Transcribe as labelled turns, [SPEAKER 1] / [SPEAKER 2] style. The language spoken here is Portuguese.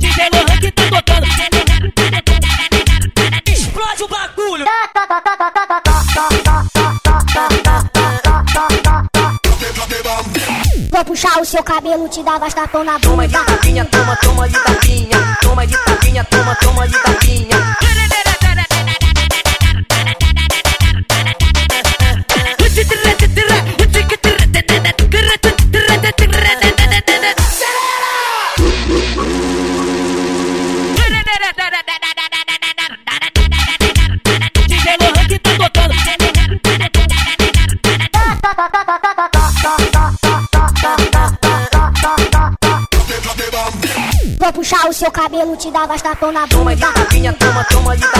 [SPEAKER 1] DJ Lohan que tá tocando. Explode o
[SPEAKER 2] bagulho. Vou
[SPEAKER 1] puxar
[SPEAKER 2] o seu cabelo, te dar bastapão na bunda. Toma de tapinha,
[SPEAKER 3] tá?
[SPEAKER 1] puxar o seu cabelo, te dava tapão na bunda.
[SPEAKER 2] Toma de tapinha, toma, toma de tapinha.